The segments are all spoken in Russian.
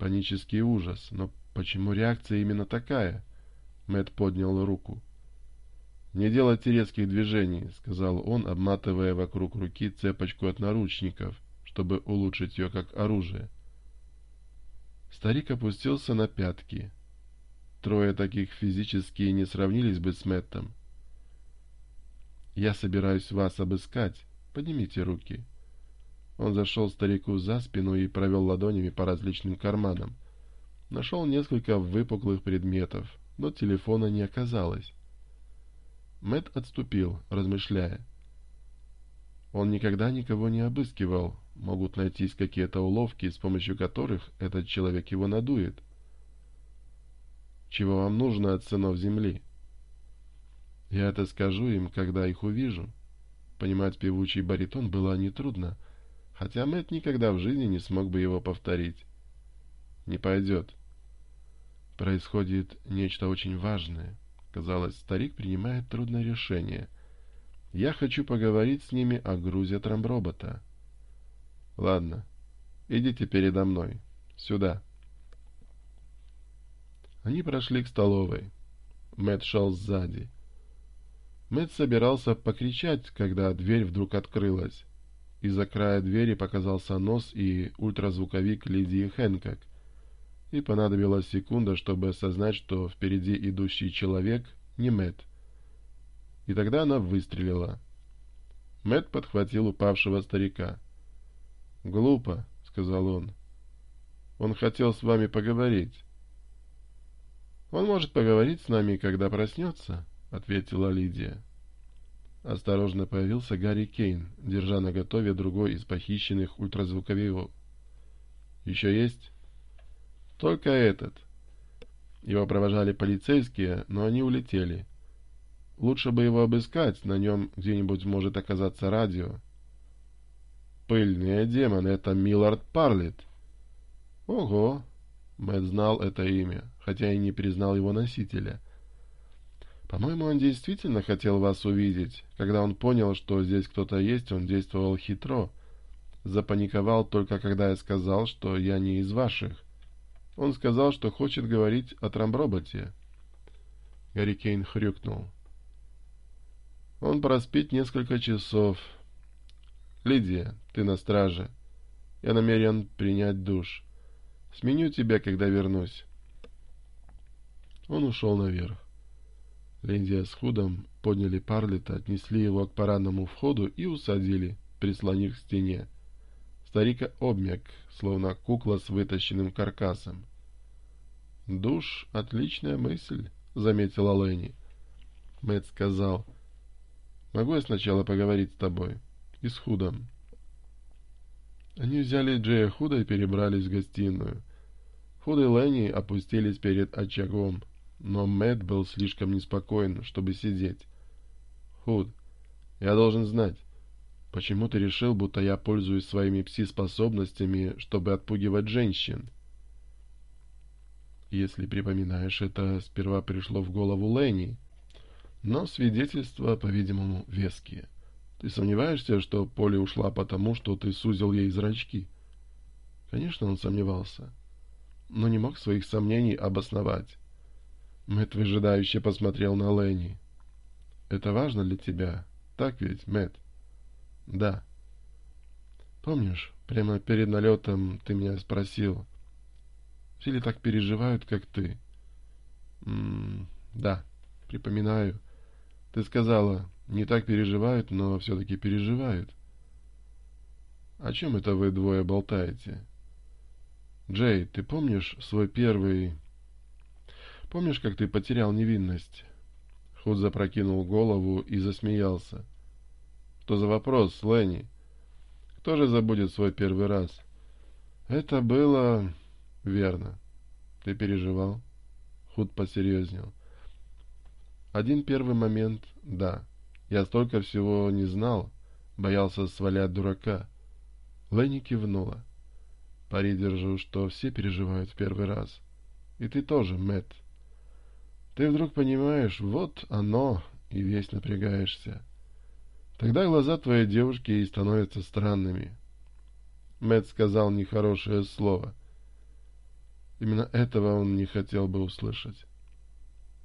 панический ужас. Но почему реакция именно такая? Мэт поднял руку. «Не делайте резких движений», — сказал он, обматывая вокруг руки цепочку от наручников, чтобы улучшить ее как оружие. Старик опустился на пятки. Трое таких физически не сравнились бы с Мэттом. «Я собираюсь вас обыскать. Поднимите руки». Он зашел старику за спину и провел ладонями по различным карманам. Нашел несколько выпуклых предметов, но телефона не оказалось. Мэт отступил, размышляя. Он никогда никого не обыскивал. Могут найтись какие-то уловки, с помощью которых этот человек его надует. «Чего вам нужно от сынов земли?» «Я это скажу им, когда их увижу». Понимать певучий баритон было нетрудно — Хотя Мэтт никогда в жизни не смог бы его повторить. «Не пойдет». «Происходит нечто очень важное». Казалось, старик принимает трудное решение. «Я хочу поговорить с ними о грузе трамбробота». «Ладно, идите передо мной. Сюда». Они прошли к столовой. Мэтт шел сзади. Мэтт собирался покричать, когда дверь вдруг открылась и, закрая двери, показался нос и ультразвуковик Лидии Хэнкок. И понадобилась секунда, чтобы осознать, что впереди идущий человек не Мэт. И тогда она выстрелила. Мэт подхватил упавшего старика. «Глупо», — сказал он. «Он хотел с вами поговорить». «Он может поговорить с нами, когда проснется», — ответила Лидия. Осторожно появился Гарри Кейн, держа на готове другой из похищенных ультразвуковиков. «Еще есть?» «Только этот». Его провожали полицейские, но они улетели. Лучше бы его обыскать, на нем где-нибудь может оказаться радио. «Пыльные демоны, это Миллард Парлет». «Ого!» Мэтт знал это имя, хотя и не признал его носителя — по-моему, он действительно хотел вас увидеть. Когда он понял, что здесь кто-то есть, он действовал хитро. Запаниковал только когда я сказал, что я не из ваших. Он сказал, что хочет говорить о трамброботе. Гарри Кейн хрюкнул. Он проспит несколько часов. Лидия, ты на страже. Я намерен принять душ. Сменю тебя, когда вернусь. Он ушел наверх. Линдия с Худом подняли Парлета, отнесли его к парадному входу и усадили, прислонив к стене. Старика обмяк, словно кукла с вытащенным каркасом. «Душ — отличная мысль», — заметила Лэнни. Мэтт сказал, «Могу я сначала поговорить с тобой? И с Худом?» Они взяли Джея Худа и перебрались в гостиную. Худ и Лэнни опустились перед очагом — но Мэтт был слишком неспокоен, чтобы сидеть. «Худ, я должен знать, почему ты решил, будто я пользуюсь своими пси-способностями, чтобы отпугивать женщин?» Если припоминаешь, это сперва пришло в голову Ленни. Но свидетельства, по-видимому, веские. Ты сомневаешься, что Поли ушла потому, что ты сузил ей зрачки? Конечно, он сомневался, но не мог своих сомнений обосновать. Мэтт выжидающе посмотрел на Ленни. «Это важно для тебя, так ведь, Мэтт?» «Да». «Помнишь, прямо перед налетом ты меня спросил, все ли так переживают, как ты?» М -м «Да, припоминаю. Ты сказала, не так переживают, но все-таки переживают». «О чем это вы двое болтаете?» «Джей, ты помнишь свой первый...» Помнишь, как ты потерял невинность?» Худ запрокинул голову и засмеялся. «Что за вопрос, Ленни? Кто же забудет свой первый раз?» «Это было...» «Верно. Ты переживал?» Худ посерьезнел. «Один первый момент — да. Я столько всего не знал. Боялся свалять дурака». Ленни кивнула. «Пари держу, что все переживают в первый раз. И ты тоже, Мэтт». Ты вдруг понимаешь, вот оно и весь напрягаешься. Тогда глаза твоей девушки и становятся странными. Мэтт сказал нехорошее слово. Именно этого он не хотел бы услышать.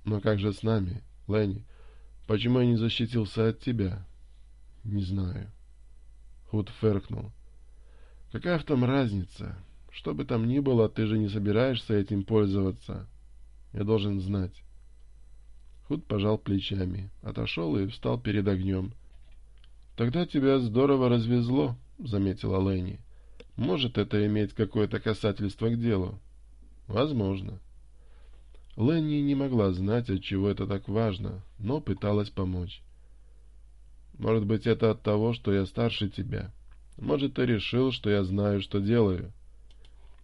Но как же с нами, Ленни? Почему я не защитился от тебя? Не знаю. Худ фыркнул. Какая в том разница? Что бы там ни было, ты же не собираешься этим пользоваться. Я должен знать. Худ пожал плечами, отошел и встал перед огнем. «Тогда тебя здорово развезло», — заметила Ленни. «Может это иметь какое-то касательство к делу?» «Возможно». Ленни не могла знать, от чего это так важно, но пыталась помочь. «Может быть, это от того, что я старше тебя. Может, ты решил, что я знаю, что делаю».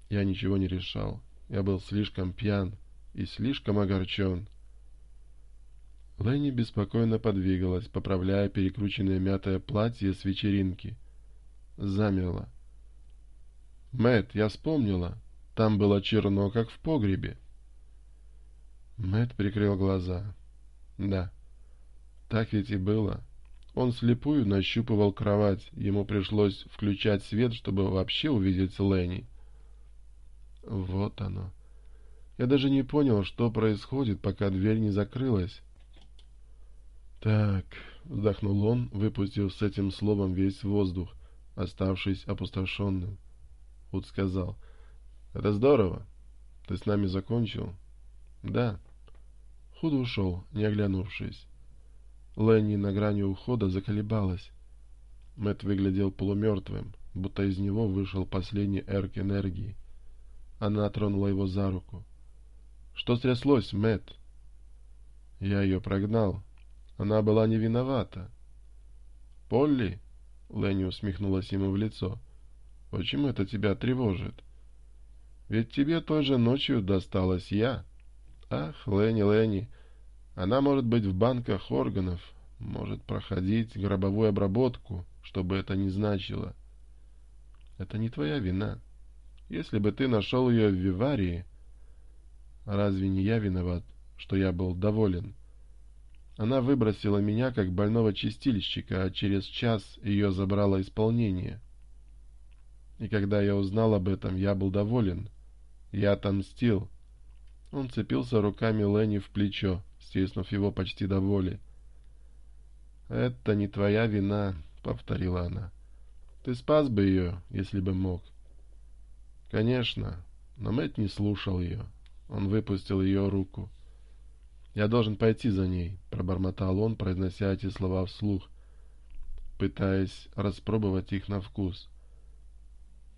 Я ничего не решал. Я был слишком пьян и слишком огорчен. Лэнни беспокойно подвигалась, поправляя перекрученное мятое платье с вечеринки. Замерла. Мэт, я вспомнила. Там было черно, как в погребе. Мэт прикрыл глаза. Да. Так ведь и было. Он слепую нащупывал кровать. Ему пришлось включать свет, чтобы вообще увидеть Лэнни. Вот оно. Я даже не понял, что происходит, пока дверь не закрылась. Так, вздохнул он, выпустив с этим словом весь воздух, оставшись опустошенным. Худ сказал, «Это здорово. Ты с нами закончил?» «Да». Худ ушел, не оглянувшись. Ленни на грани ухода заколебалась. Мэт выглядел полумертвым, будто из него вышел последний эрк энергии. Она тронула его за руку. «Что стряслось, Мэт? «Я ее прогнал», она была не виновата. «Полли?» — Ленни усмехнулась ему в лицо. «Почему это тебя тревожит?» «Ведь тебе той же ночью досталась я». «Ах, Ленни, Ленни, она может быть в банках органов, может проходить гробовую обработку, что бы это ни значило. Это не твоя вина. Если бы ты нашел ее в Виварии...» «Разве не я виноват, что я был доволен?» Она выбросила меня, как больного чистильщика, а через час ее забрало исполнение. И когда я узнал об этом, я был доволен. Я отомстил. Он цепился руками Ленни в плечо, стеснув его почти до боли. «Это не твоя вина», — повторила она. «Ты спас бы ее, если бы мог». «Конечно, но Мэтт не слушал ее. Он выпустил ее руку. Я должен пойти за ней, — пробормотал он, произнося эти слова вслух, пытаясь распробовать их на вкус.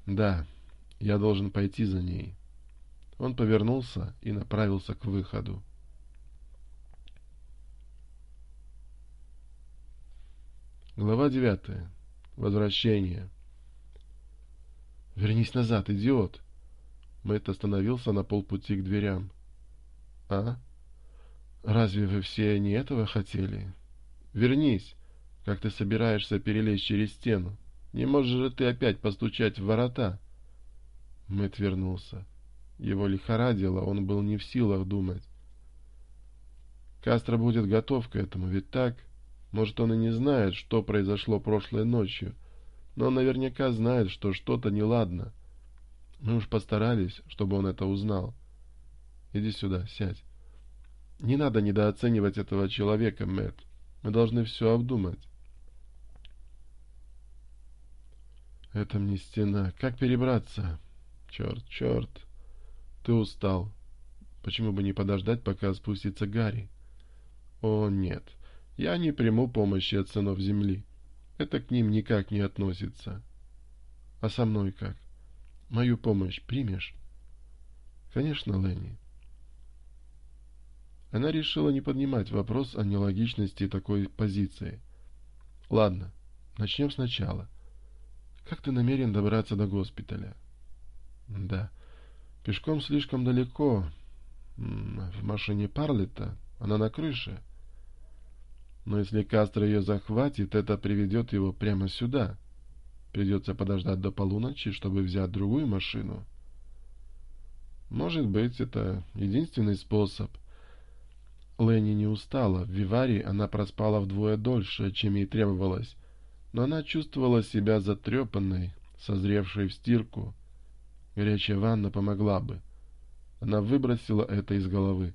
Да, я должен пойти за ней. Он повернулся и направился к выходу. Глава девятая. Возвращение. «Вернись назад, идиот!» Мэтт остановился на полпути к дверям. «А?» Разве вы все не этого хотели? Вернись, как ты собираешься перелезть через стену. Не можешь же ты опять постучать в ворота? Мэтт вернулся. Его лихорадило, он был не в силах думать. Кастро будет готов к этому, ведь так? Может, он и не знает, что произошло прошлой ночью, но наверняка знает, что что-то неладно. Мы уж постарались, чтобы он это узнал. Иди сюда, сядь. Не надо недооценивать этого человека, Мэтт. Мы должны все обдумать. Это мне стена. Как перебраться? Черт, черт. Ты устал. Почему бы не подождать, пока спустится Гарри? О, нет. Я не приму помощи от сынов земли. Это к ним никак не относится. А со мной как? Мою помощь примешь? Конечно, Ленни. Она решила не поднимать вопрос о нелогичности такой позиции. Ладно, начнем сначала. Как ты намерен добраться до госпиталя? Да. Пешком слишком далеко. В машине Парлета. Она на крыше. Но если Кастро ее захватит, это приведет его прямо сюда. Придется подождать до полуночи, чтобы взять другую машину. Может быть, это единственный способ. Ленни не устала, в Виварии она проспала вдвое дольше, чем ей требовалось, но она чувствовала себя затрепанной, созревшей в стирку. Горячая ванна помогла бы. Она выбросила это из головы.